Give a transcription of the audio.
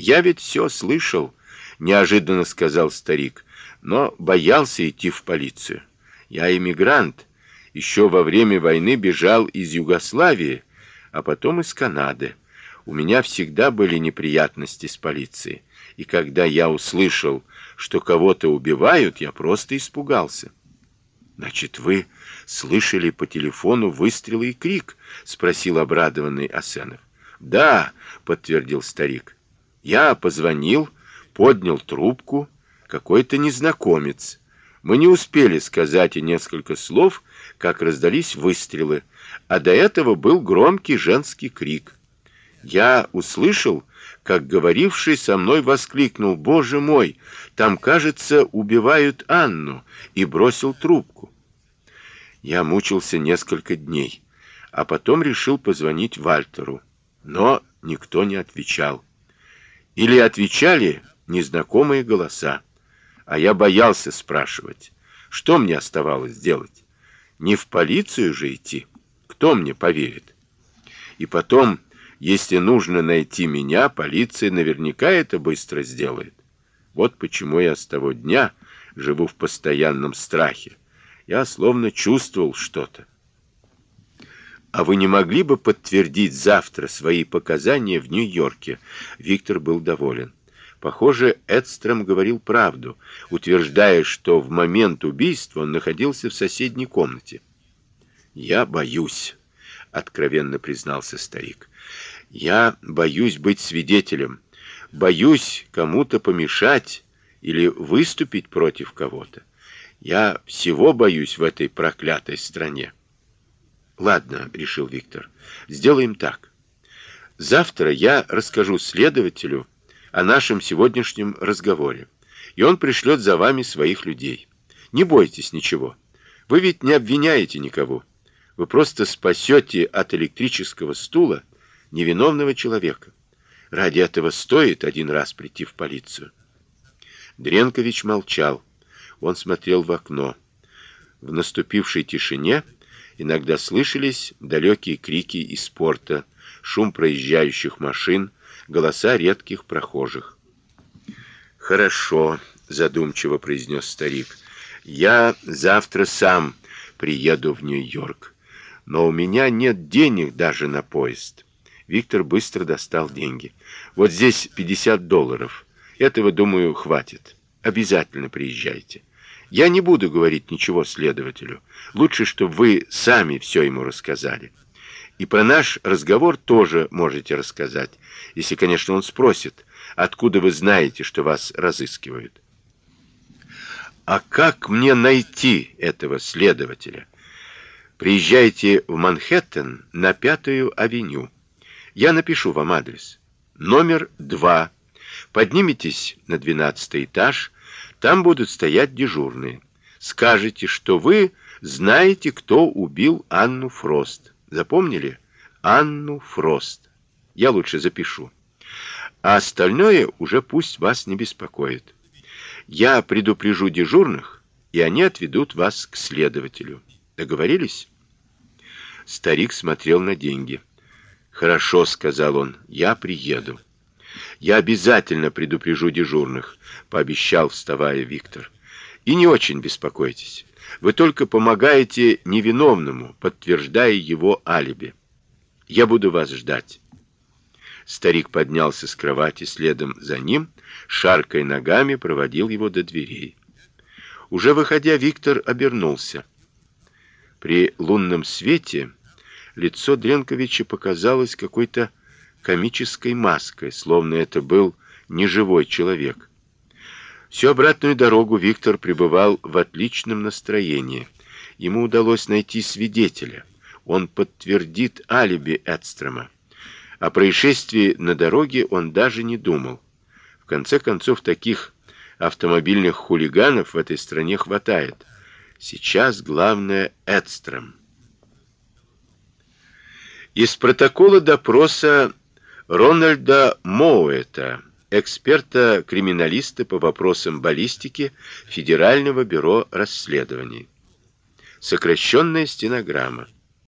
Я ведь все слышал, неожиданно сказал старик, но боялся идти в полицию. Я эмигрант, еще во время войны бежал из Югославии, а потом из Канады. У меня всегда были неприятности с полицией, и когда я услышал, что кого-то убивают, я просто испугался. Значит, вы слышали по телефону выстрелы и крик, спросил обрадованный Асенов. Да, подтвердил старик. Я позвонил, поднял трубку, какой-то незнакомец. Мы не успели сказать и несколько слов, как раздались выстрелы, а до этого был громкий женский крик. Я услышал, как говоривший со мной воскликнул: "Боже мой, там, кажется, убивают Анну", и бросил трубку. Я мучился несколько дней, а потом решил позвонить Вальтеру, но никто не отвечал. Или отвечали незнакомые голоса, а я боялся спрашивать. Что мне оставалось делать? Не в полицию же идти. Кто мне поверит? И потом, если нужно найти меня, полиция наверняка это быстро сделает. Вот почему я с того дня живу в постоянном страхе. Я словно чувствовал что-то. А вы не могли бы подтвердить завтра свои показания в Нью-Йорке? Виктор был доволен. Похоже, Эдстром говорил правду, утверждая, что в момент убийства он находился в соседней комнате. Я боюсь, откровенно признался старик. Я боюсь быть свидетелем, боюсь кому-то помешать или выступить против кого-то. Я всего боюсь в этой проклятой стране. Ладно, решил Виктор. Сделаем так. Завтра я расскажу следователю о нашем сегодняшнем разговоре, и он пришлет за вами своих людей. Не бойтесь ничего. Вы ведь не обвиняете никого. Вы просто спасете от электрического стула невиновного человека. Ради этого стоит один раз прийти в полицию. Дренкович молчал. Он смотрел в окно. В наступившей тишине Иногда слышались далекие крики из порта, шум проезжающих машин, голоса редких прохожих. Хорошо, задумчиво произнес старик. Я завтра сам приеду в Нью-Йорк, но у меня нет денег даже на поезд. Виктор быстро достал деньги. Вот здесь 50 долларов. Этого, думаю, хватит. Обязательно приезжайте. Я не буду говорить ничего следователю. Лучше, чтобы вы сами все ему рассказали. И про наш разговор тоже можете рассказать, если, конечно, он спросит, откуда вы знаете, что вас разыскивают. А как мне найти этого следователя? Приезжайте в Манхэттен на Пятую авеню. Я напишу вам адрес. Номер 2. Поднимитесь на двенадцатый этаж там будут стоять дежурные. Скажете, что вы знаете, кто убил Анну Фрост. Запомнили? Анну Фрост. Я лучше запишу. А остальное уже пусть вас не беспокоит. Я предупрежу дежурных, и они отведут вас к следователю. Договорились? Старик смотрел на деньги. Хорошо, сказал он. Я приеду. Я обязательно предупрежу дежурных, пообещал, вставая Виктор. И не очень беспокойтесь. Вы только помогаете невиновному, подтверждая его алиби. Я буду вас ждать. Старик поднялся с кровати следом за ним, шаркая ногами проводил его до дверей. Уже выходя, Виктор обернулся. При лунном свете лицо Дренковича показалось какой-то комической маской, словно это был неживой человек. Всю обратную дорогу Виктор пребывал в отличном настроении. Ему удалось найти свидетеля. Он подтвердит алиби Эдстрома. О происшествии на дороге он даже не думал. В конце концов, таких автомобильных хулиганов в этой стране хватает. Сейчас главное Эдстром. Из протокола допроса Рональда Моуэта, эксперта-криминалиста по вопросам баллистики Федерального бюро расследований. Сокращенная стенограмма.